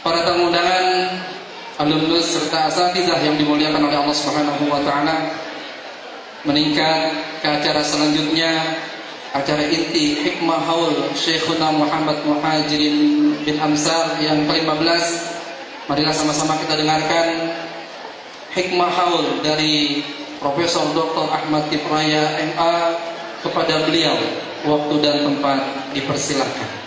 para tamu undangan, alumnus serta asatizah yang dimuliakan oleh Allah Subhanahu wa taala. Meningkat ke acara selanjutnya, acara inti Hikmah Haul Syekhuna Muhammad Muhajirin bin Amsar yang ke-15. Marilah sama-sama kita dengarkan Hikmah Haul dari Profesor Dr. Ahmad Tipraya MA kepada beliau. Waktu dan tempat dipersilahkan.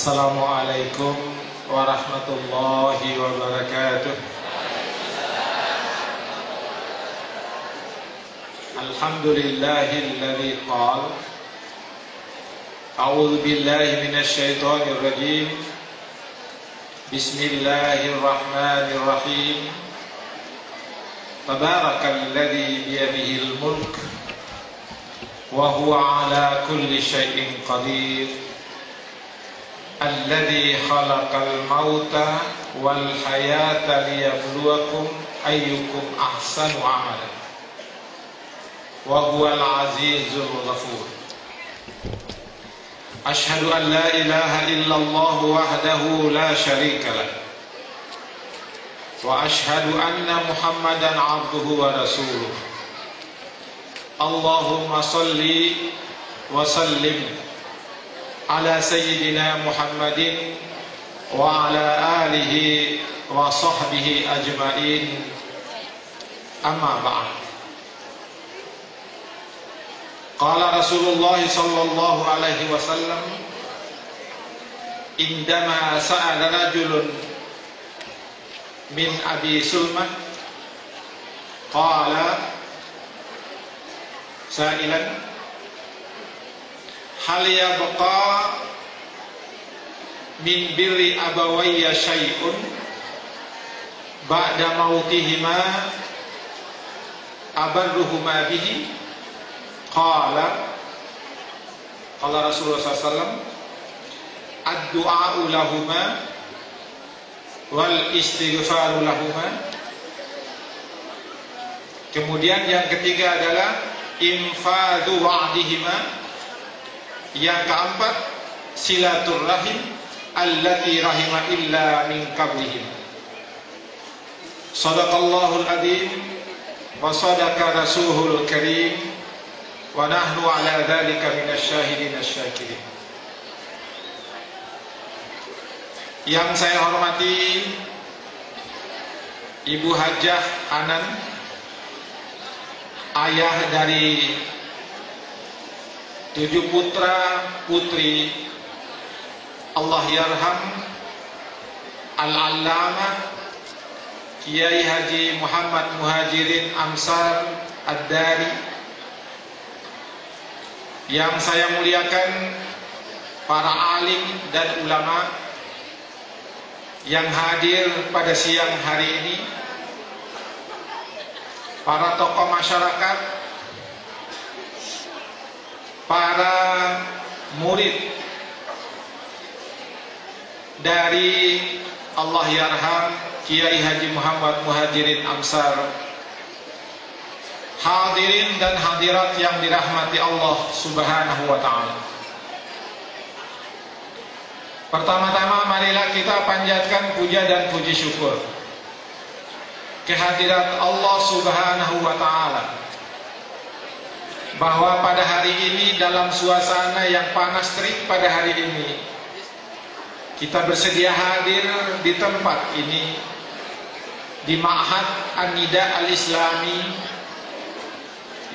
السلام عليكم ورحمة الله وبركاته. الحمد لله الذي قال أعوذ بالله من الشيطان الرجيم. بسم الله الرحمن الرحيم. تبارك الذي بيده الملك وهو على كل شيء قدير. الذي خلق الموت والحياة ليبلوكم أيكم أحسن عملا. وهو العزيز الغفور. أشهد أن لا إله إلا الله وحده لا شريك له. وأشهد أن محمدا عبده ورسوله. اللهم صل وسلم على سيدنا محمد وعلى آله وصحبه أجمعين. أما بعد. قال رسول الله صلى الله عليه وسلم عندما سأل رجل من أبي سلمة قال سائلا hal yabqa min birri abawayya syai'un ba'da mautihima abarruhuma bihi? Qala qala Rasulullah SAW ad-du'a'u lahuma wal istighfaru lahuma kemudian yang ketiga adalah infadu wa'dihima yang keempat silaturrahim allati rahima illa min qablihim. Sadaqallahul adzim wa sadaqa rasuluhul karim wa nahnu ala dzalika minasyahidin asyakirin. Yang saya hormati Ibu Hajah Hanan ayah dari tujuh putra putri Allah yarham Al-Allamah Kiai Haji Muhammad Muhajirin Amsar Ad-Dari. Yang saya muliakan para alim dan ulama yang hadir pada siang hari ini para tokoh masyarakat para murid dari Allah Yarham Kiai Haji Muhammad Muhajirin Amsar Hadirin dan hadirat yang dirahmati Allah Subhanahu wa taala. Pertama-tama marilah kita panjatkan puja dan puji syukur kehadirat Allah Subhanahu wa taala bahwa pada hari ini dalam suasana yang panas terik pada hari ini kita bersedia hadir di tempat ini di Ma'had An-Nida Al-Islami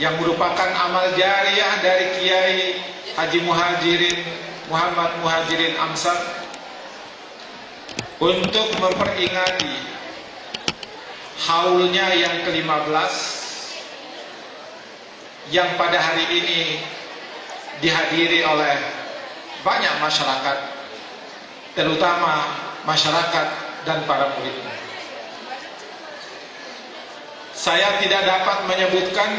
yang merupakan amal jariah dari Kiai Haji Muhajirin Muhammad Muhajirin Amsar untuk memperingati haulnya yang ke-15 yang pada hari ini dihadiri oleh banyak masyarakat terutama masyarakat dan para muridnya Saya tidak dapat menyebutkan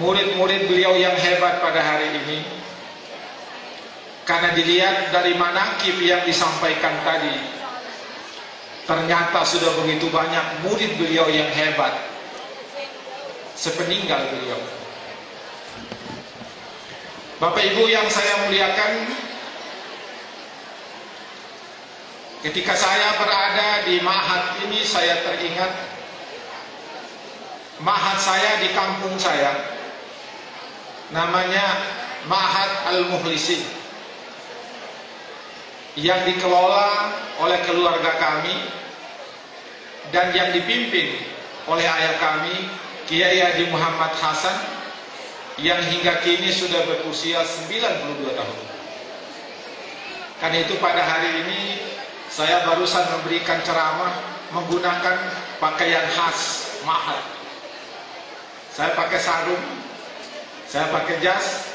murid-murid beliau yang hebat pada hari ini karena dilihat dari manakib yang disampaikan tadi ternyata sudah begitu banyak murid beliau yang hebat sepeninggal beliau. Bapak Ibu yang saya muliakan ketika saya berada di Mahat ini saya teringat Mahat saya di kampung saya namanya Mahat Al-Muhlisin yang dikelola oleh keluarga kami dan yang dipimpin oleh ayah kami Kiai Haji Muhammad Hasan yang hingga kini sudah berusia 92 tahun. Karena itu pada hari ini saya barusan memberikan ceramah menggunakan pakaian khas Mahat saya pakai sarung, saya pakai jas,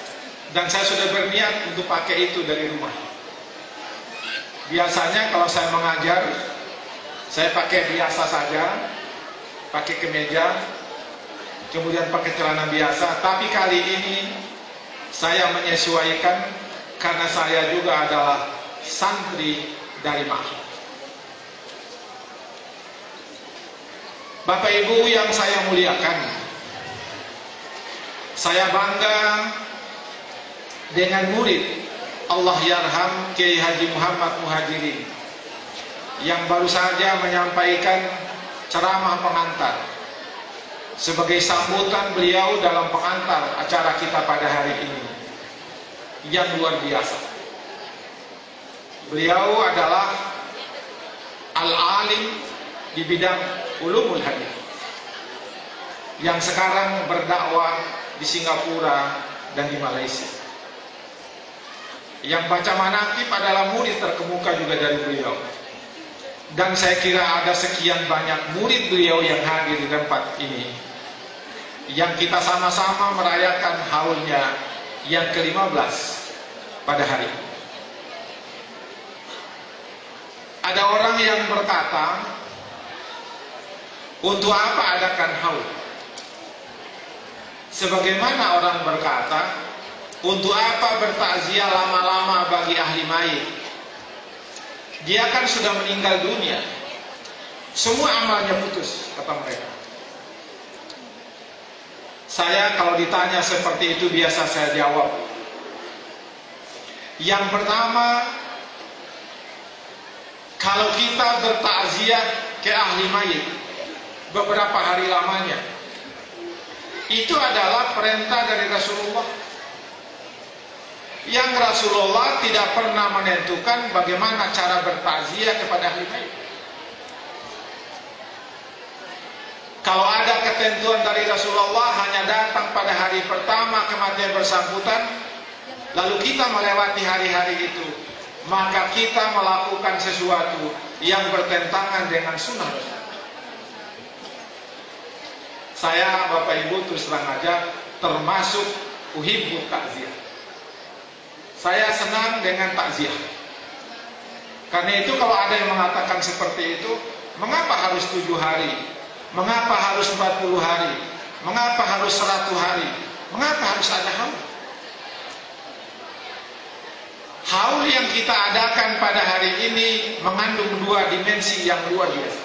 dan saya sudah berniat untuk pakai itu dari rumah. Biasanya kalau saya mengajar, saya pakai biasa saja, pakai kemeja, kemudian pakai celana biasa. Tapi kali ini saya menyesuaikan karena saya juga adalah santri dari Mahal. Bapak Ibu yang saya muliakan, saya bangga dengan murid Allah Yarham Kiai Haji Muhammad Muhajirin yang baru saja menyampaikan ceramah pengantar sebagai sambutan beliau dalam pengantar acara kita pada hari ini yang luar biasa. Beliau adalah al-alim di bidang ulumul hadis yang sekarang berdakwah di Singapura dan di Malaysia. Yang baca manakib adalah murid terkemuka juga dari beliau. Dan saya kira ada sekian banyak murid beliau yang hadir di tempat ini. Yang kita sama-sama merayakan haulnya yang ke-15 pada hari ini. Ada orang yang berkata, untuk apa adakan haul? Sebagaimana orang berkata, untuk apa bertakziah lama-lama bagi ahli mayit? Dia kan sudah meninggal dunia. Semua amalnya putus, kata mereka. Saya kalau ditanya seperti itu biasa saya jawab. Yang pertama, kalau kita bertakziah ke ahli mayit beberapa hari lamanya, itu adalah perintah dari Rasulullah yang Rasulullah tidak pernah menentukan bagaimana cara bertakziah kepada ahli bait. Kalau ada ketentuan dari Rasulullah hanya datang pada hari pertama kematian bersangkutan, lalu kita melewati hari-hari itu, maka kita melakukan sesuatu yang bertentangan dengan sunnah. Saya Bapak Ibu terus terang aja termasuk uhibbu takziah. Saya senang dengan takziah. Karena itu kalau ada yang mengatakan seperti itu, mengapa harus tujuh hari? Mengapa harus 40 hari? Mengapa harus 100 hari? Mengapa harus ada haul? Haul yang kita adakan pada hari ini mengandung dua dimensi yang luar biasa.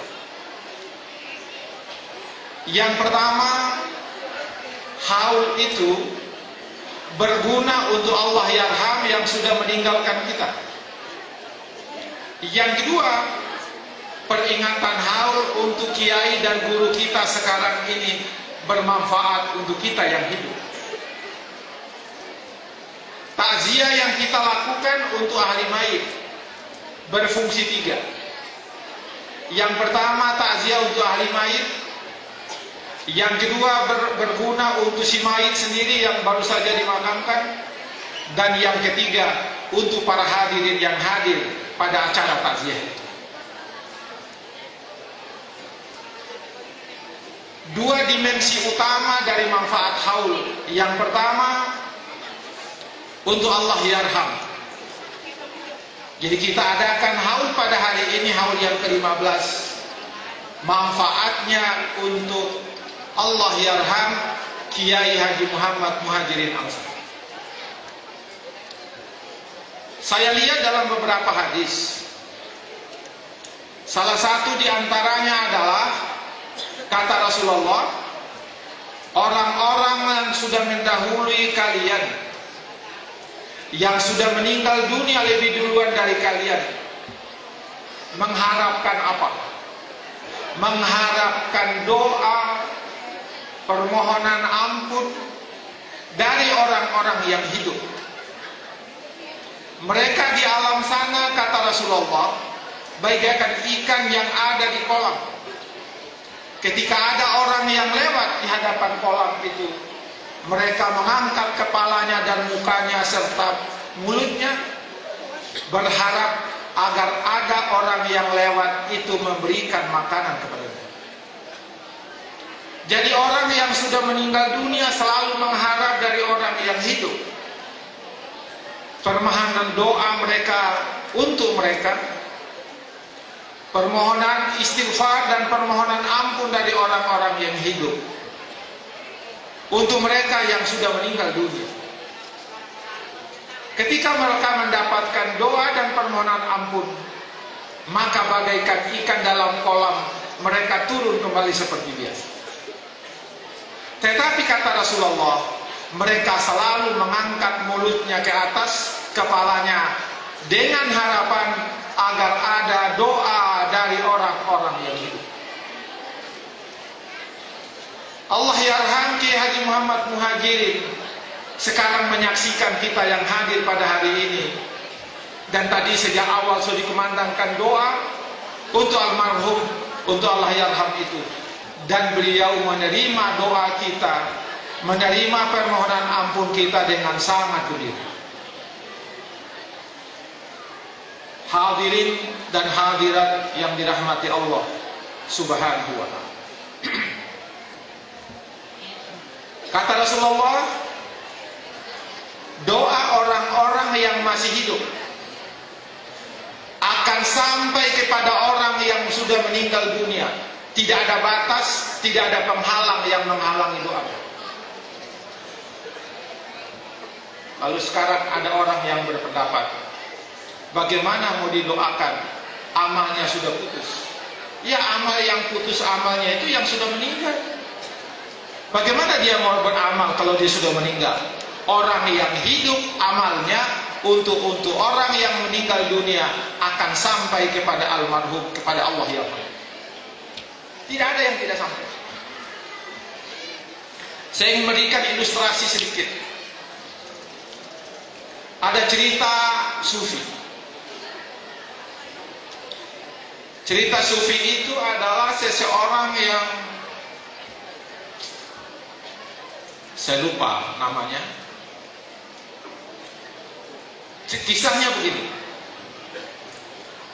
Yang pertama, haul itu berguna untuk Allah yarham yang sudah meninggalkan kita. Yang kedua, peringatan haul untuk kiai dan guru kita sekarang ini bermanfaat untuk kita yang hidup. Takziah yang kita lakukan untuk ahli mayit berfungsi tiga. Yang pertama takziah untuk ahli mayit yang kedua ber, berguna untuk si mayit sendiri yang baru saja dimakamkan. Dan yang ketiga untuk para hadirin yang hadir pada acara takziah. Dua dimensi utama dari manfaat haul. Yang pertama untuk Allah yarham. Jadi kita adakan haul pada hari ini haul yang ke-15 manfaatnya untuk Allah yarham Kiai Haji Muhammad Muhajirin Ansar. Saya lihat dalam beberapa hadis. Salah satu di antaranya adalah kata Rasulullah, orang-orang yang sudah mendahului kalian yang sudah meninggal dunia lebih duluan dari kalian mengharapkan apa? Mengharapkan doa permohonan ampun dari orang-orang yang hidup. Mereka di alam sana kata Rasulullah bagaikan ikan yang ada di kolam. Ketika ada orang yang lewat di hadapan kolam itu, mereka mengangkat kepalanya dan mukanya serta mulutnya berharap agar ada orang yang lewat itu memberikan makanan kepada jadi orang yang sudah meninggal dunia selalu mengharap dari orang yang hidup. Permohonan doa mereka untuk mereka. Permohonan istighfar dan permohonan ampun dari orang-orang yang hidup. Untuk mereka yang sudah meninggal dunia. Ketika mereka mendapatkan doa dan permohonan ampun, maka bagaikan ikan dalam kolam, mereka turun kembali seperti biasa. Tetapi kata Rasulullah, mereka selalu mengangkat mulutnya ke atas, kepalanya dengan harapan agar ada doa dari orang-orang yang hidup. Allah yarham Ki Haji Muhammad Muhajirin sekarang menyaksikan kita yang hadir pada hari ini dan tadi sejak awal sudah dikumandangkan doa untuk almarhum untuk Allah yarham itu dan beliau menerima doa kita, menerima permohonan ampun kita dengan sangat gembira. Hadirin dan hadirat yang dirahmati Allah Subhanahu wa taala. Kata Rasulullah, doa orang-orang yang masih hidup akan sampai kepada orang yang sudah meninggal dunia tidak ada batas, tidak ada penghalang yang menghalangi doa. Lalu sekarang ada orang yang berpendapat, bagaimana mau didoakan? Amalnya sudah putus. Ya amal yang putus amalnya itu yang sudah meninggal. Bagaimana dia mau beramal kalau dia sudah meninggal? Orang yang hidup amalnya untuk untuk orang yang meninggal dunia akan sampai kepada almarhum kepada Allah yang tidak ada yang tidak sampai. Saya ingin memberikan ilustrasi sedikit. Ada cerita sufi. Cerita sufi itu adalah seseorang yang saya lupa namanya. Kisahnya begini.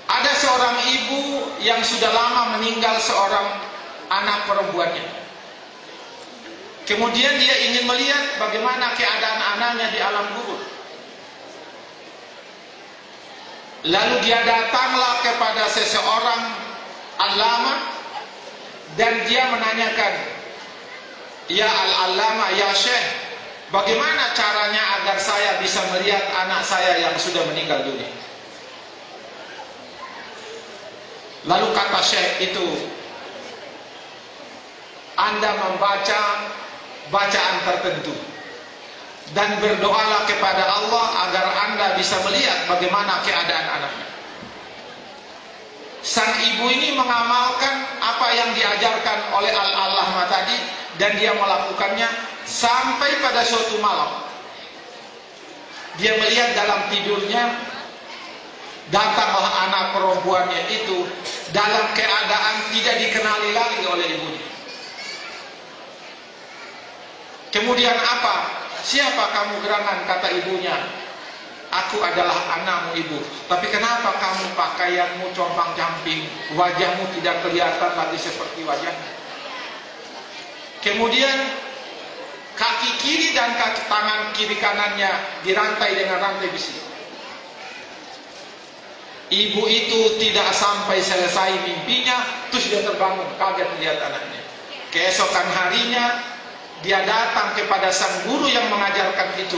Ada seorang ibu yang sudah lama meninggal seorang anak perempuannya. Kemudian dia ingin melihat bagaimana keadaan anaknya di alam kubur. Lalu dia datanglah kepada seseorang alama dan dia menanyakan, "Ya al-alama, ya Syekh, bagaimana caranya agar saya bisa melihat anak saya yang sudah meninggal dunia?" Lalu kata Syekh itu Anda membaca bacaan tertentu dan berdoalah kepada Allah agar Anda bisa melihat bagaimana keadaan anaknya. Sang ibu ini mengamalkan apa yang diajarkan oleh Al-Allahma tadi dan dia melakukannya sampai pada suatu malam. Dia melihat dalam tidurnya datanglah anak perempuannya itu dalam keadaan tidak dikenali lagi oleh ibunya. Kemudian apa? Siapa kamu gerangan? Kata ibunya. Aku adalah anakmu ibu. Tapi kenapa kamu pakaianmu compang camping, wajahmu tidak kelihatan lagi seperti wajahnya? Kemudian kaki kiri dan kaki tangan kiri kanannya dirantai dengan rantai besi. Ibu itu tidak sampai selesai mimpinya, terus dia terbangun kaget melihat anaknya. Keesokan harinya dia datang kepada sang guru yang mengajarkan itu.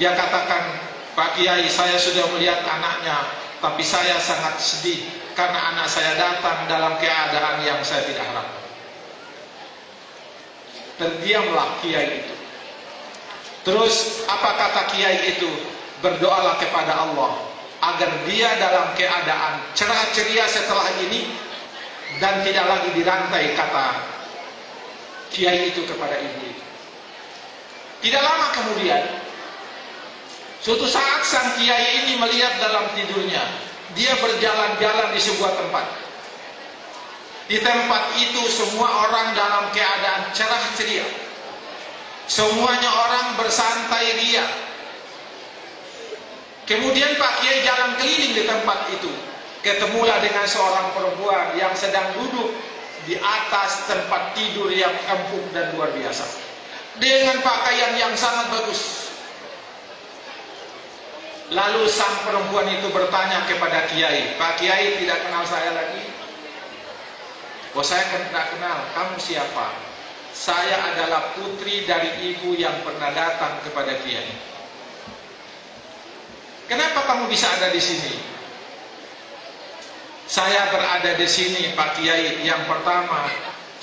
Dia katakan, Pak Kiai saya sudah melihat anaknya, tapi saya sangat sedih karena anak saya datang dalam keadaan yang saya tidak harapkan. Terdiamlah Kiai itu. Terus apa kata Kiai itu? Berdoalah kepada Allah agar dia dalam keadaan cerah ceria setelah ini dan tidak lagi dirantai kata Kiai itu kepada ibu. Tidak lama kemudian Suatu saat sang kiai ini melihat dalam tidurnya, dia berjalan-jalan di sebuah tempat. Di tempat itu semua orang dalam keadaan cerah ceria. Semuanya orang bersantai ria. Kemudian Pak Kiai jalan keliling di tempat itu. Ketemulah dengan seorang perempuan yang sedang duduk di atas tempat tidur yang empuk dan luar biasa. Dengan pakaian yang sangat bagus. Lalu sang perempuan itu bertanya kepada Kiai, Pak Kiai tidak kenal saya lagi? Oh saya tidak kenal, kamu siapa? Saya adalah putri dari ibu yang pernah datang kepada Kiai. Kenapa kamu bisa ada di sini? Saya berada di sini Pak Kiai yang pertama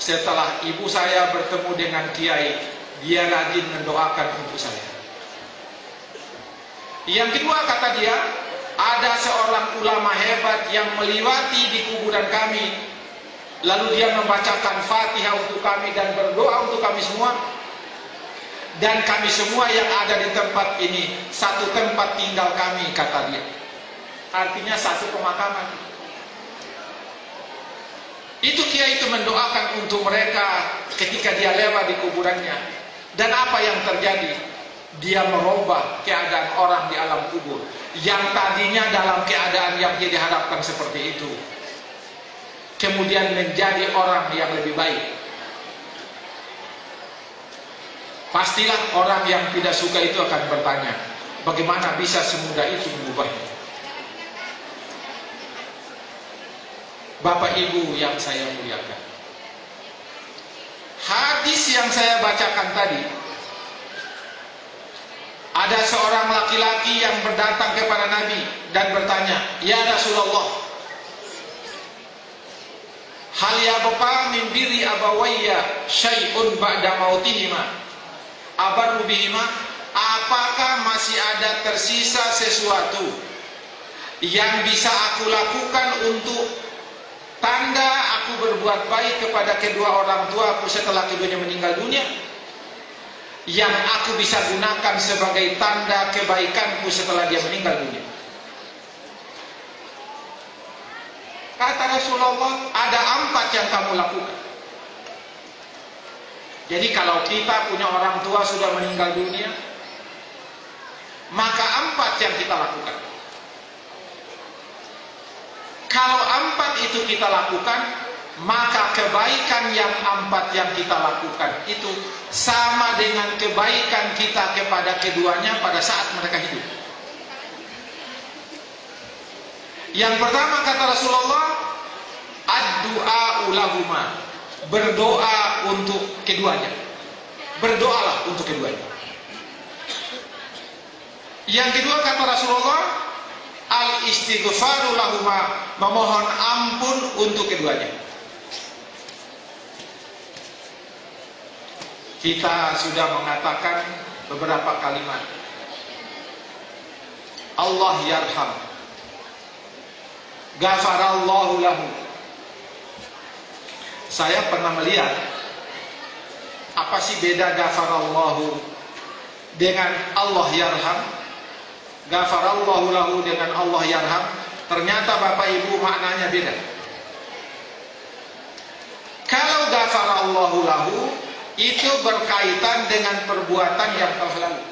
setelah ibu saya bertemu dengan Kiai, dia rajin mendoakan untuk saya. Yang kedua kata dia, ada seorang ulama hebat yang melewati di kuburan kami. Lalu dia membacakan Fatihah untuk kami dan berdoa untuk kami semua. Dan kami semua yang ada di tempat ini satu tempat tinggal kami kata dia. Artinya satu pemakaman. Itu kiai itu mendoakan untuk mereka ketika dia lewat di kuburannya. Dan apa yang terjadi? dia merubah keadaan orang di alam kubur yang tadinya dalam keadaan yang dia diharapkan seperti itu kemudian menjadi orang yang lebih baik pastilah orang yang tidak suka itu akan bertanya bagaimana bisa semudah itu mengubahnya Bapak Ibu yang saya muliakan hadis yang saya bacakan tadi ada seorang laki-laki yang berdatang kepada Nabi dan bertanya, "Ya Rasulullah, hal yabqa min biri abawayya syai'un ba'da mautihima?" Abaru bihima, apakah masih ada tersisa sesuatu yang bisa aku lakukan untuk tanda aku berbuat baik kepada kedua orang tua aku setelah keduanya meninggal dunia? yang aku bisa gunakan sebagai tanda kebaikanku setelah dia meninggal dunia. Kata Rasulullah, ada empat yang kamu lakukan. Jadi kalau kita punya orang tua sudah meninggal dunia, maka empat yang kita lakukan. Kalau empat itu kita lakukan, maka kebaikan yang empat yang kita lakukan itu sama dengan kebaikan kita kepada keduanya pada saat mereka hidup. Yang pertama kata Rasulullah, ad-du'a ulahuma. Berdoa untuk keduanya. Berdoalah untuk keduanya. Yang kedua kata Rasulullah, al-istighfaru lahuma, memohon ampun untuk keduanya. Kita sudah mengatakan beberapa kalimat. Allah yarham. Gafarallahu lahu. Saya pernah melihat apa sih beda gafarallahu dengan Allah yarham? Gafarallahu lahu dengan Allah yarham. Ternyata Bapak Ibu maknanya beda. Kalau gafarallahu lahu itu berkaitan dengan perbuatan yang telah lalu.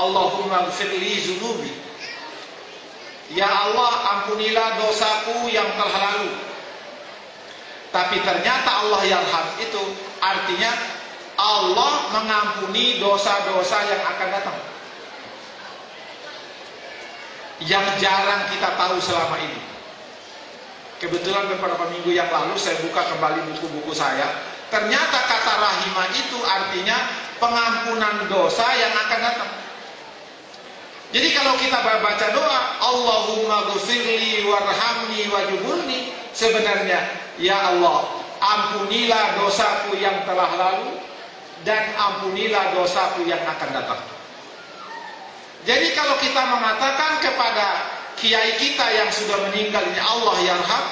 Allahumma gfirli zunubi. Ya Allah ampunilah dosaku yang telah lalu. Tapi ternyata Allah yang ham itu artinya Allah mengampuni dosa-dosa yang akan datang. Yang jarang kita tahu selama ini. Kebetulan beberapa minggu yang lalu saya buka kembali buku-buku saya. Ternyata kata rahimah itu artinya pengampunan dosa yang akan datang. Jadi kalau kita baca doa Allahumma ghufirli warhamni wajuburni sebenarnya ya Allah ampunilah dosaku yang telah lalu dan ampunilah dosaku yang akan datang. Jadi kalau kita mengatakan kepada kiai kita yang sudah meninggal ini Allah yarham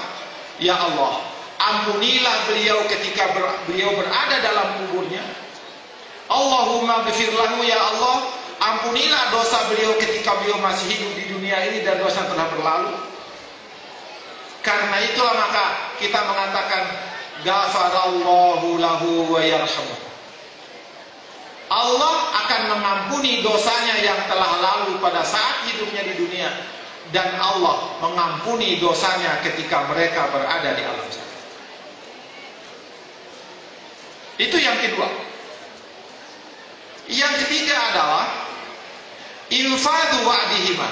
ya Allah ampunilah beliau ketika ber, beliau berada dalam kuburnya Allahumma ghafir ya Allah ampunilah dosa beliau ketika beliau masih hidup di dunia ini dan dosa telah berlalu. Karena itulah maka kita mengatakan ghafarallahu lahu wa yarhamu. Allah akan mengampuni dosanya yang telah lalu pada saat hidupnya di dunia dan Allah mengampuni dosanya ketika mereka berada di alam sana. Itu yang kedua. Yang ketiga adalah infadu wa'dihima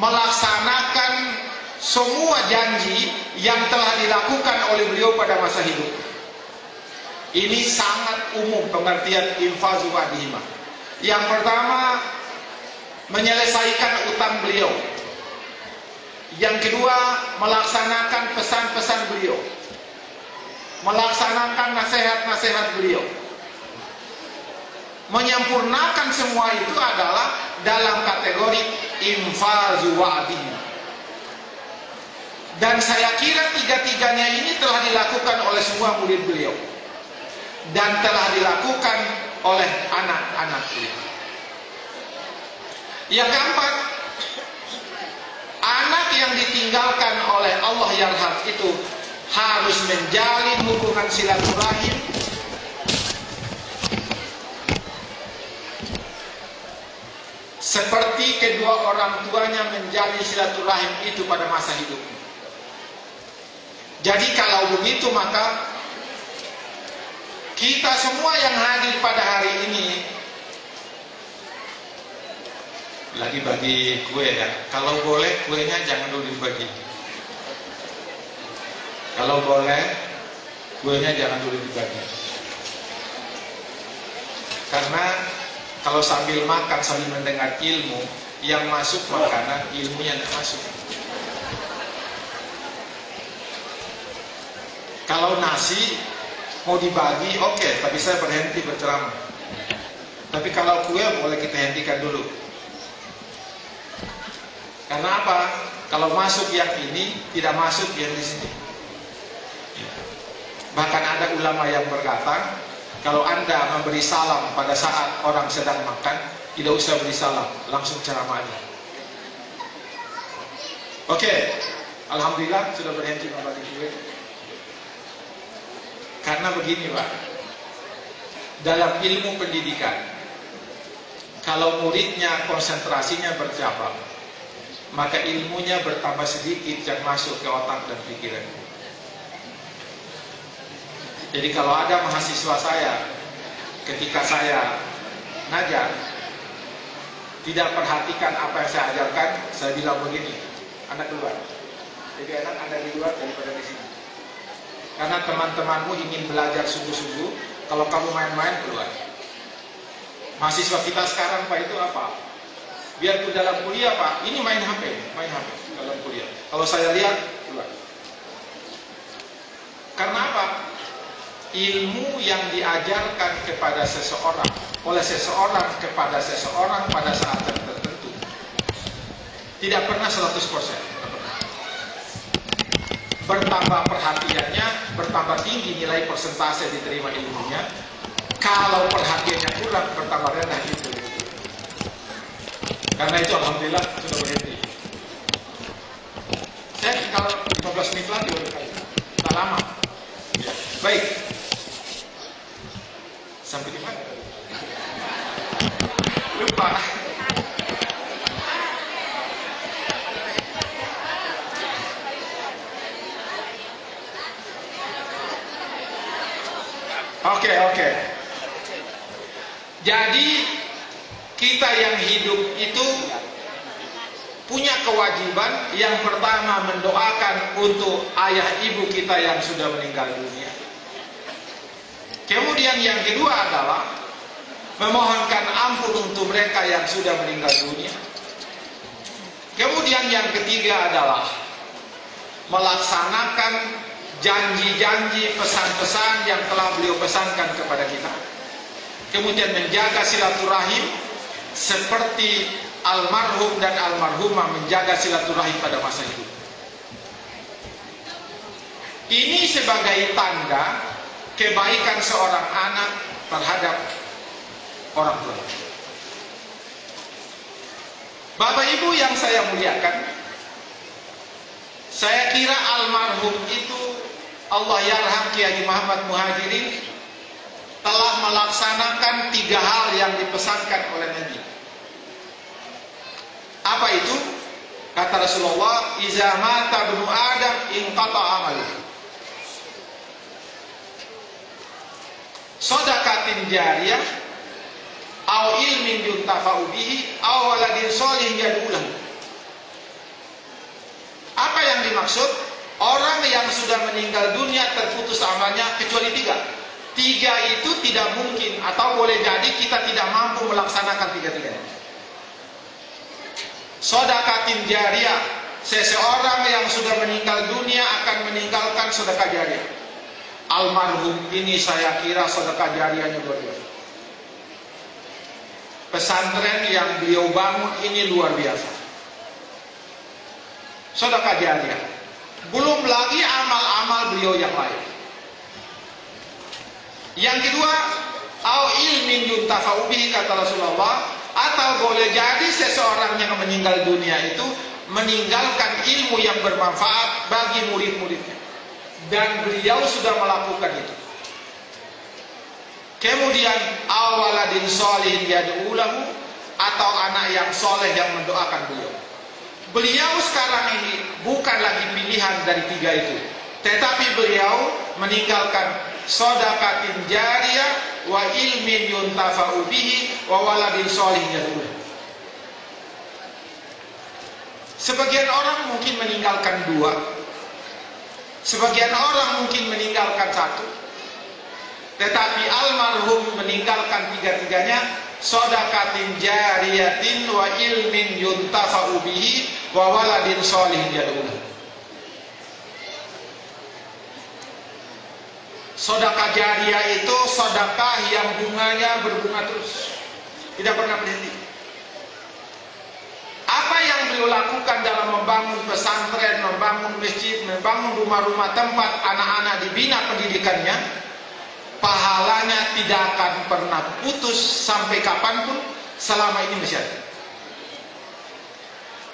melaksanakan semua janji yang telah dilakukan oleh beliau pada masa hidup ini sangat umum pengertian infadu wa'dihima yang pertama menyelesaikan utang beliau yang kedua melaksanakan pesan-pesan beliau melaksanakan nasihat-nasihat beliau menyempurnakan semua itu adalah dalam kategori infazu wa'di. Dan saya kira tiga-tiganya ini telah dilakukan oleh semua murid beliau. Dan telah dilakukan oleh anak-anak beliau. Yang keempat, anak yang ditinggalkan oleh Allah yang hak itu harus menjalin hubungan silaturahim seperti kedua orang tuanya menjalin silaturahim itu pada masa hidupnya. Jadi kalau begitu maka kita semua yang hadir pada hari ini lagi bagi kue ya. Kalau boleh kuenya jangan dulu dibagi. Kalau boleh kuenya jangan dulu dibagi. Karena kalau sambil makan sambil mendengar ilmu yang masuk makanan ilmunya tidak masuk kalau nasi mau dibagi oke okay, tapi saya berhenti berceramah tapi kalau kue boleh kita hentikan dulu karena apa kalau masuk yang ini tidak masuk yang di sini bahkan ada ulama yang berkata kalau anda memberi salam pada saat orang sedang makan, tidak usah beri salam, langsung ceramah aja. Oke, okay. Alhamdulillah sudah berhenti membagi kue. Karena begini Pak, dalam ilmu pendidikan, kalau muridnya konsentrasinya bercabang, maka ilmunya bertambah sedikit yang masuk ke otak dan pikiran. Jadi kalau ada mahasiswa saya ketika saya ngajar tidak perhatikan apa yang saya ajarkan, saya bilang begini, anak keluar. Jadi anak ada di luar daripada di sini. Karena teman-temanmu ingin belajar sungguh-sungguh, kalau kamu main-main keluar. Mahasiswa kita sekarang Pak itu apa? Biar ke dalam kuliah Pak, ini main HP, main HP dalam kuliah. Kalau saya lihat keluar. Karena apa? ilmu yang diajarkan kepada seseorang oleh seseorang kepada seseorang pada saat tertentu tidak pernah 100% bertambah perhatiannya bertambah tinggi nilai persentase diterima ilmunya kalau perhatiannya kurang bertambah rendah itu karena itu Alhamdulillah sudah berhenti saya kalau 15 menit lagi udah tak lama ya. baik Sampai di mana? Lupa. Oke, okay, oke. Okay. Jadi kita yang hidup itu punya kewajiban yang pertama mendoakan untuk ayah ibu kita yang sudah meninggal dunia. Kemudian yang kedua adalah memohonkan ampun untuk mereka yang sudah meninggal dunia. Kemudian yang ketiga adalah melaksanakan janji-janji pesan-pesan yang telah beliau pesankan kepada kita. Kemudian menjaga silaturahim seperti almarhum dan almarhumah menjaga silaturahim pada masa itu. Ini sebagai tanda kebaikan seorang anak terhadap orang tua. Bapak Ibu yang saya muliakan, saya kira almarhum itu Allah yarham Kiai Muhammad Muhajirin telah melaksanakan tiga hal yang dipesankan oleh Nabi. Apa itu? Kata Rasulullah, "Iza mata ibnu Adam inqata amaluhu." Sadaqatin jariyah au ilmin yuntafa'u bihi au waladin sholih yad'u Apa yang dimaksud? Orang yang sudah meninggal dunia terputus amalnya kecuali tiga. Tiga itu tidak mungkin atau boleh jadi kita tidak mampu melaksanakan tiga-tiganya. Sodakatin jariah. Seseorang yang sudah meninggal dunia akan meninggalkan sodaka jariah. Almarhum ini saya kira sodaka jariahnya luar biasa. Pesantren yang beliau bangun ini luar biasa. Sodaka jariah. Belum lagi amal-amal beliau yang lain. Yang kedua, au ilmin yuntafa'u bihi kata Rasulullah, atau boleh jadi seseorang yang meninggal dunia itu meninggalkan ilmu yang bermanfaat bagi murid-muridnya. Dan beliau sudah melakukan itu. Kemudian awaladin solihin yad'ulahu atau anak yang soleh yang mendoakan beliau. Beliau sekarang ini bukan lagi pilihan dari tiga itu. Tetapi beliau meninggalkan sodakatin jariyah wa ilmin yuntafa'u bihi wa waladin solih Sebagian orang mungkin meninggalkan dua. Sebagian orang mungkin meninggalkan satu. Tetapi almarhum meninggalkan tiga-tiganya Sodakatin jariyatin wa ilmin yuntafa'u bihi wa waladin sholihin yad'ulah. Sodakah jariah itu sodakah yang bunganya berbunga terus. Tidak pernah berhenti. Apa yang beliau lakukan dalam membangun pesantren, membangun masjid, membangun rumah-rumah tempat anak-anak dibina pendidikannya, pahalanya tidak akan pernah putus sampai kapan pun selama ini masih ada.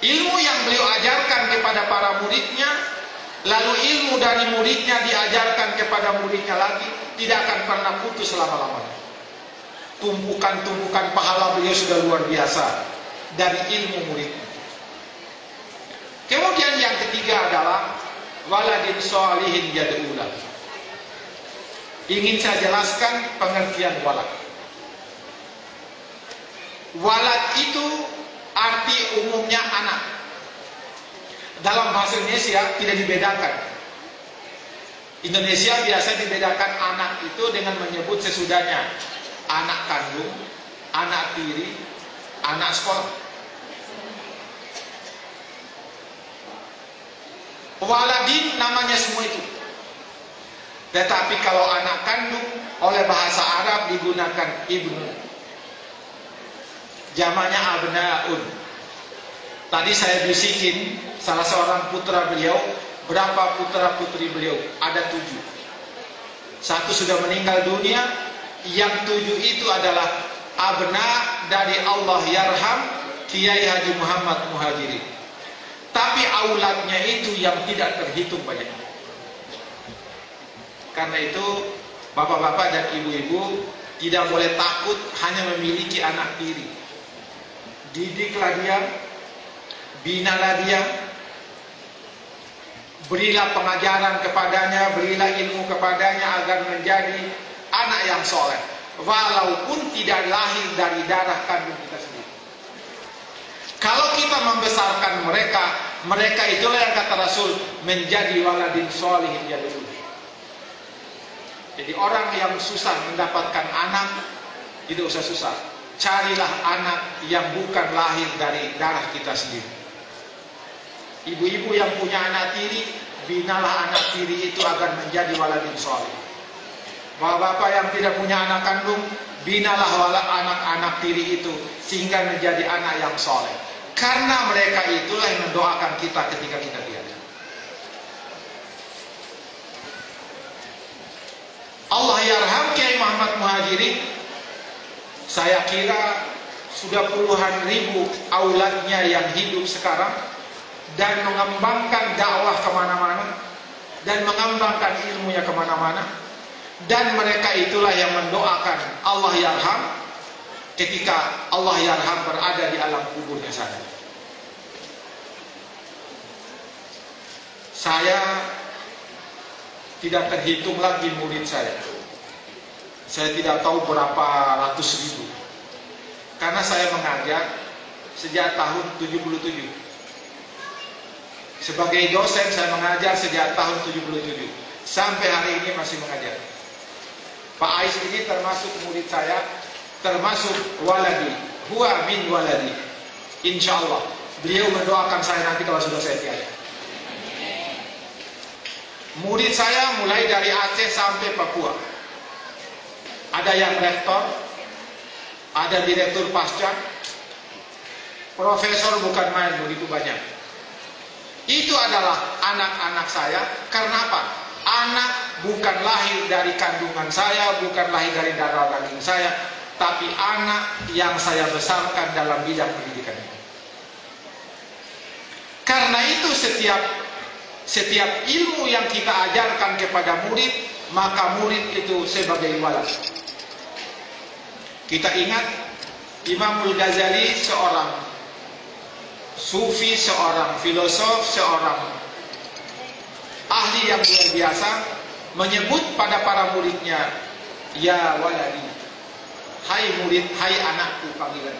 Ilmu yang beliau ajarkan kepada para muridnya, lalu ilmu dari muridnya diajarkan kepada muridnya lagi, tidak akan pernah putus selama-lamanya. Tumpukan-tumpukan pahala beliau sudah luar biasa dari ilmu muridnya. Kemudian yang ketiga adalah waladin solihin yad'ulah ingin saya jelaskan pengertian walad. Walad itu arti umumnya anak. Dalam bahasa Indonesia tidak dibedakan. Indonesia biasa dibedakan anak itu dengan menyebut sesudahnya anak kandung, anak tiri, anak sekolah. Waladin namanya semua itu. Tetapi kalau anak kandung oleh bahasa Arab digunakan ibnu. Jamannya abnaun. Tadi saya bisikin salah seorang putra beliau, berapa putra putri beliau? Ada tujuh. Satu sudah meninggal dunia, yang tujuh itu adalah abna dari Allah Yarham Kiai Haji Muhammad Muhajirin. Tapi aulatnya itu yang tidak terhitung banyaknya. Karena itu bapak-bapak dan ibu-ibu tidak boleh takut hanya memiliki anak tiri. Didiklah dia, binalah dia, berilah pengajaran kepadanya, berilah ilmu kepadanya agar menjadi anak yang soleh. Walaupun tidak lahir dari darah kandung kita sendiri. Kalau kita membesarkan mereka, mereka itulah yang kata Rasul menjadi waladin solihin ya Jadi orang yang susah mendapatkan anak, tidak usah susah. Carilah anak yang bukan lahir dari darah kita sendiri. Ibu-ibu yang punya anak tiri, binalah anak tiri itu agar menjadi waladin solih. Bapak-bapak yang tidak punya anak kandung, binalah anak-anak tiri itu sehingga menjadi anak yang soleh. Karena mereka itulah yang mendoakan kita ketika kita tiada. Allah yarham Muhammad Muhajirin Saya kira sudah puluhan ribu auladnya yang hidup sekarang Dan mengembangkan dakwah ke mana-mana Dan mengembangkan ilmunya ke mana-mana Dan mereka itulah yang mendoakan Allah yarham ketika Allah yarham berada di alam kuburnya sana. Saya tidak terhitung lagi murid saya. Saya tidak tahu berapa ratus ribu. Karena saya mengajar sejak tahun 77. Sebagai dosen saya mengajar sejak tahun 77. Sampai hari ini masih mengajar. Pak Ais ini termasuk murid saya termasuk waladi huwa min waladi insyaallah beliau mendoakan saya nanti kalau sudah saya tiada murid saya mulai dari Aceh sampai Papua ada yang rektor ada direktur pasca profesor bukan main begitu banyak itu adalah anak-anak saya karena apa anak bukan lahir dari kandungan saya bukan lahir dari darah daging saya tapi anak yang saya besarkan dalam bidang pendidikan ini. Karena itu setiap setiap ilmu yang kita ajarkan kepada murid, maka murid itu sebagai walad. Kita ingat Imamul Ghazali seorang sufi, seorang filosof, seorang ahli yang luar biasa menyebut pada para muridnya, ya waladi, Hai murid, hai anakku panggilan.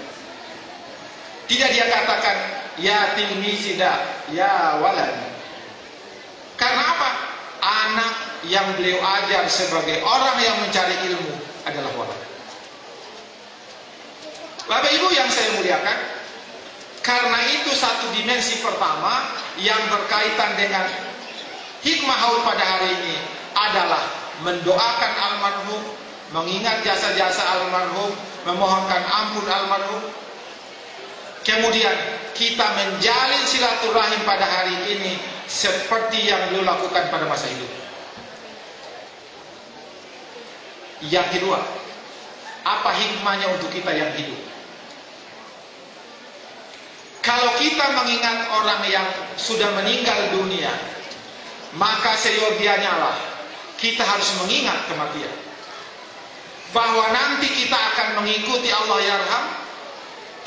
Tidak dia katakan ya tilmisida, ya walad. Karena apa? Anak yang beliau ajar sebagai orang yang mencari ilmu adalah walad. Bapak Ibu yang saya muliakan, karena itu satu dimensi pertama yang berkaitan dengan hikmah haul pada hari ini adalah mendoakan almarhum mengingat jasa-jasa almarhum, memohonkan ampun almarhum. Kemudian kita menjalin silaturahim pada hari ini seperti yang beliau lakukan pada masa hidup. Yang kedua, apa hikmahnya untuk kita yang hidup? Kalau kita mengingat orang yang sudah meninggal dunia, maka seyogianya lah kita harus mengingat kematian. Bahwa nanti kita akan mengikuti Allah yarham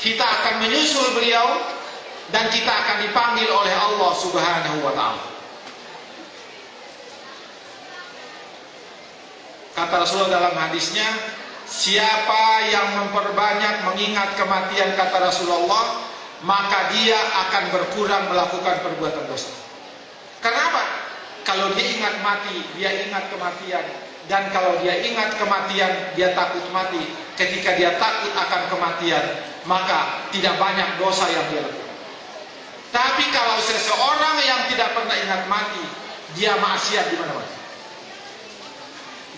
kita akan menyusul beliau dan kita akan dipanggil oleh Allah subhanahu wa ta'ala. Kata Rasulullah dalam hadisnya siapa yang memperbanyak mengingat kematian kata Rasulullah maka dia akan berkurang melakukan perbuatan dosa. Kenapa? kalau dia ingat mati dia ingat kematian. Dan kalau dia ingat kematian dia takut mati. Ketika dia takut akan kematian maka tidak banyak dosa yang dia lakukan. Tapi kalau seseorang yang tidak pernah ingat mati dia maksiat di mana-mana.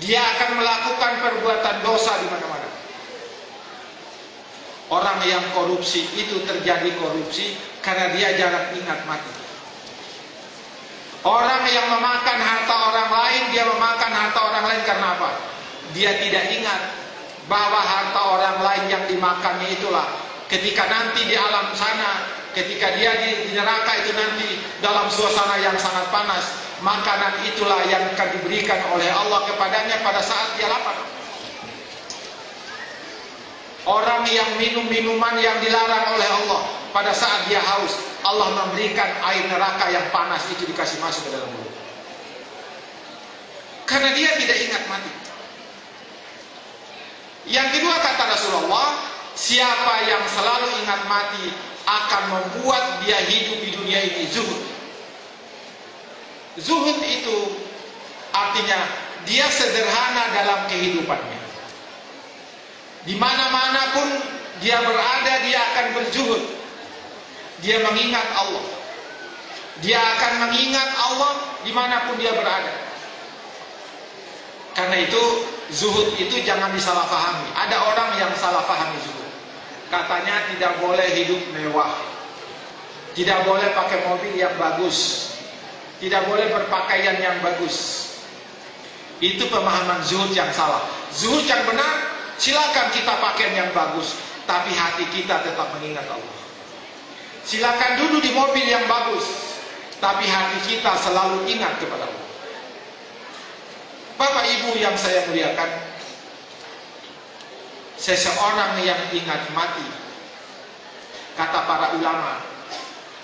Dia akan melakukan perbuatan dosa di mana-mana orang yang korupsi itu terjadi korupsi karena dia jarang ingat mati Orang yang memakan harta orang lain, dia memakan harta orang lain karena apa? Dia tidak ingat bahwa harta orang lain yang dimakannya itulah ketika nanti di alam sana, ketika dia di, neraka itu nanti dalam suasana yang sangat panas, makanan itulah yang akan diberikan oleh Allah kepadanya pada saat dia lapar. Orang yang minum minuman yang dilarang oleh Allah pada saat dia haus, Allah memberikan air neraka yang panas itu dikasih masuk ke dalam mulut. Karena dia tidak ingat mati. Yang kedua kata Rasulullah, siapa yang selalu ingat mati akan membuat dia hidup di dunia ini zuhud. Zuhud itu artinya dia sederhana dalam kehidupannya. Di mana-mana pun dia berada, dia akan berzuhud. Dia mengingat Allah. Dia akan mengingat Allah di mana pun dia berada. Karena itu zuhud itu jangan disalahpahami. Ada orang yang salah pahami zuhud. Katanya tidak boleh hidup mewah. Tidak boleh pakai mobil yang bagus. Tidak boleh berpakaian yang bagus. Itu pemahaman zuhud yang salah. Zuhud yang benar, silakan kita pakaian yang bagus, tapi hati kita tetap mengingat Allah. Silakan duduk di mobil yang bagus, tapi hati kita selalu ingat kepada Allah. Bapak Ibu yang saya muliakan, seseorang yang ingat mati, kata para ulama,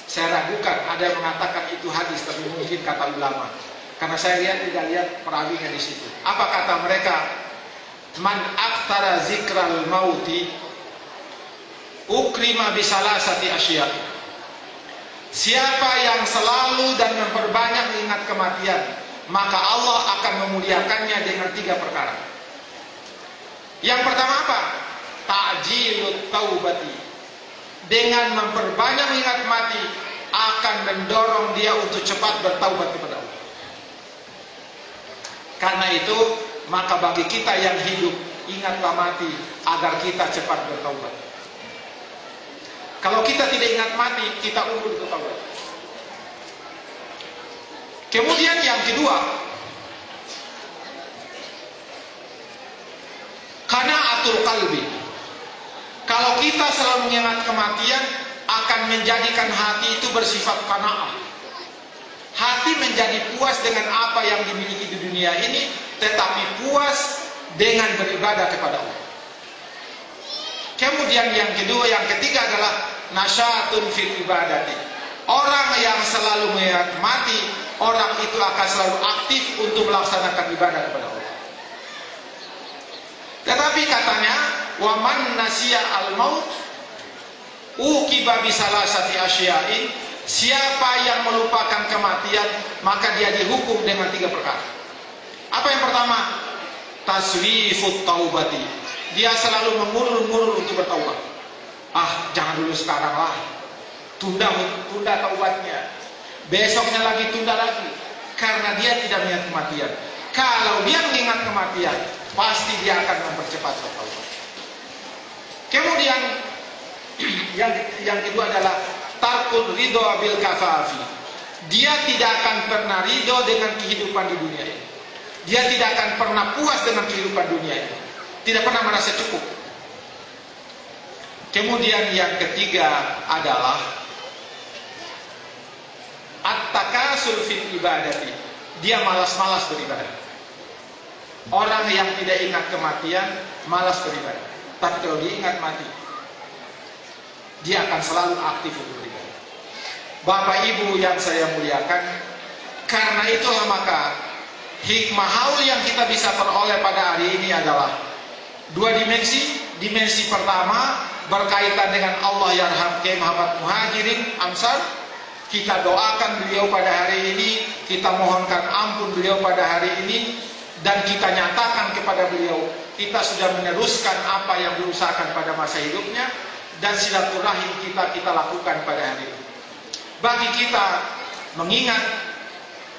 saya ragukan ada yang mengatakan itu hadis, tapi mungkin kata ulama. Karena saya lihat tidak lihat perawinya di situ. Apa kata mereka? Man aktara zikral mauti ukrima bisalasati asya. Siapa yang selalu dan memperbanyak mengingat kematian, maka Allah akan memuliakannya dengan tiga perkara. Yang pertama apa? Ta'jilut taubati. Dengan memperbanyak mengingat mati akan mendorong dia untuk cepat bertaubat kepada Allah. Karena itu, maka bagi kita yang hidup, ingatlah mati agar kita cepat bertaubat. Kalau kita tidak ingat mati, kita undur untuk taubat. Kemudian yang kedua, karena atur kalbi. Kalau kita selalu mengingat kematian, akan menjadikan hati itu bersifat kana'ah. Hati menjadi puas dengan apa yang dimiliki di dunia ini, tetapi puas dengan beribadah kepada Allah. Kemudian yang kedua, yang ketiga adalah nasyatun fil ibadati. Orang yang selalu mati, orang itu akan selalu aktif untuk melaksanakan ibadah kepada Allah. Tetapi katanya, waman nasya al maut ukiba bisalasati asya'in Siapa yang melupakan kematian Maka dia dihukum dengan tiga perkara Apa yang pertama? Taswifut taubati. Dia selalu mengulur-ngulur untuk bertaubat. Ah jangan dulu sekarang lah. Tunda, tunda taubatnya. Besoknya lagi tunda lagi. Karena dia tidak mengingat kematian. Kalau dia mengingat kematian Pasti dia akan mempercepat bertaubat. Kemudian yang yang kedua adalah takut ridho bil kafafi. Dia tidak akan pernah ridho dengan kehidupan di dunia ini. Dia tidak akan pernah puas dengan kehidupan dunia ini. Tidak pernah merasa cukup. Kemudian yang ketiga adalah at-takasul fil ibadati. Dia malas-malas beribadah. Orang yang tidak ingat kematian malas beribadah. Tapi kalau dia ingat mati, dia akan selalu aktif untuk beribadah. Bapak Ibu yang saya muliakan, karena itu maka hikmah haul yang kita bisa peroleh pada hari ini adalah dua dimensi. Dimensi pertama berkaitan dengan Allah Yarham K. Muhammad Muhajirin Amsar. Kita doakan beliau pada hari ini, kita mohonkan ampun beliau pada hari ini, dan kita nyatakan kepada beliau, kita sudah meneruskan apa yang diusahakan pada masa hidupnya, dan silaturahim kita kita lakukan pada hari ini. Bagi kita mengingat,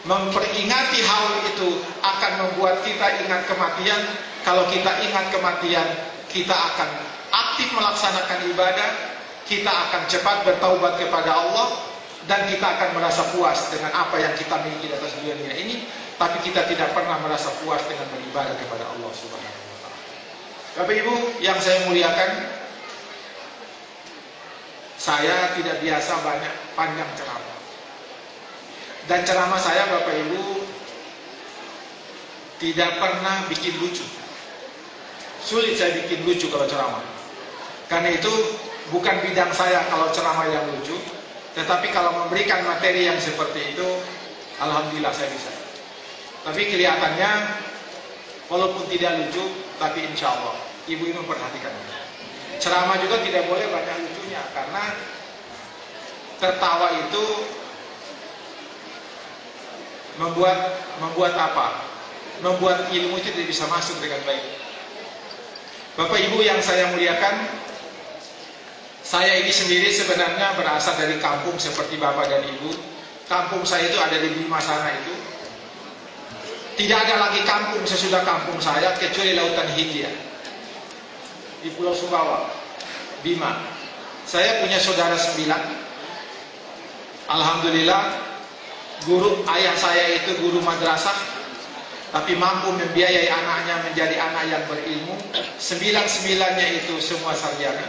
memperingati hal itu akan membuat kita ingat kematian. Kalau kita ingat kematian, kita akan aktif melaksanakan ibadah, kita akan cepat bertaubat kepada Allah, dan kita akan merasa puas dengan apa yang kita miliki di atas dunia ini. Tapi kita tidak pernah merasa puas dengan beribadah kepada Allah Subhanahu wa taala. Bapak Ibu yang saya muliakan, saya tidak biasa banyak panjang ceramah. Dan ceramah saya Bapak Ibu tidak pernah bikin lucu. Sulit saya bikin lucu kalau ceramah. Karena itu bukan bidang saya kalau ceramah yang lucu, tetapi kalau memberikan materi yang seperti itu, alhamdulillah saya bisa. Tapi kelihatannya walaupun tidak lucu, tapi insya Allah ibu ini memperhatikan. Ceramah juga tidak boleh banyak lucunya karena tertawa itu membuat membuat apa? Membuat ilmu itu tidak bisa masuk dengan baik. Bapak Ibu yang saya muliakan, saya ini sendiri sebenarnya berasal dari kampung seperti Bapak dan Ibu. Kampung saya itu ada di Bima sana itu. Tidak ada lagi kampung sesudah kampung saya kecuali Lautan Hindia. Di Pulau Sumbawa, Bima. Saya punya saudara sembilan. Alhamdulillah guru ayah saya itu guru madrasah tapi mampu membiayai anaknya menjadi anak yang berilmu. Sembilan-sembilannya itu semua sarjana.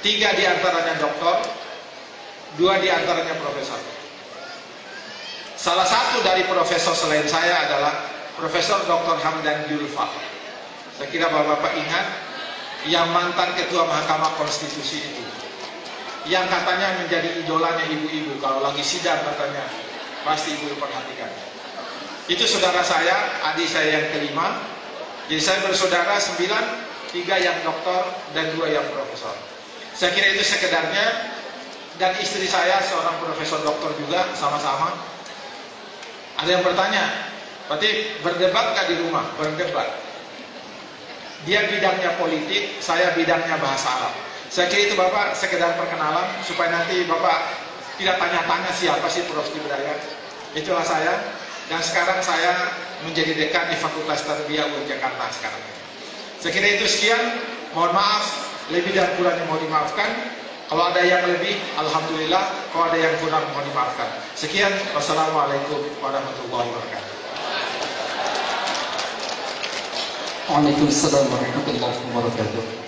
Tiga di antaranya doktor dua di antaranya profesor. Salah satu dari profesor selain saya adalah Profesor Dr. Hamdan Julfa saya kira bapak-bapak ingat yang mantan ketua Mahkamah Konstitusi itu yang katanya menjadi idolanya ibu-ibu kalau lagi sidang katanya pasti ibu perhatikan. Itu saudara saya adik saya yang kelima. Jadi saya bersaudara sembilan tiga yang doktor dan dua yang profesor. Saya kira itu sekedarnya. Dan istri saya seorang profesor doktor juga sama-sama. Ada yang bertanya berarti berdebat gak di rumah? Berdebat. Dia bidangnya politik saya bidangnya bahasa Arab saya kira itu Bapak sekedar perkenalan supaya nanti Bapak tidak tanya-tanya siapa sih Prof. Hidayat. Itulah saya dan sekarang saya menjadi dekan di Fakultas Tarbiyah UIN Jakarta sekarang. Saya kira itu sekian. Mohon maaf lebih dan kurangnya mau dimaafkan. Kalau ada yang lebih, Alhamdulillah. Kalau ada yang kurang, mohon dimaafkan. Sekian. Wassalamualaikum warahmatullahi wabarakatuh. Waalaikumsalam warahmatullahi wabarakatuh.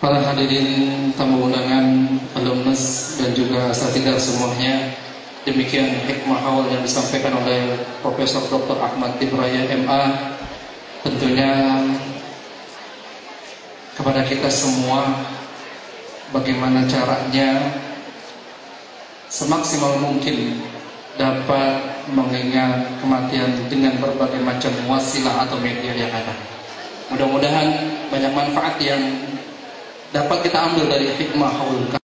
Para hadirin tamu undangan, alumnus dan juga asatidah semuanya, demikian hikmah awal yang disampaikan oleh Profesor Dr. Ahmad Ibrahim MA. Tentunya kepada kita semua bagaimana caranya semaksimal mungkin dapat mengingat kematian dengan berbagai macam wasilah atau media yang ada. Mudah-mudahan banyak manfaat yang dapat kita ambil dari hikmah haul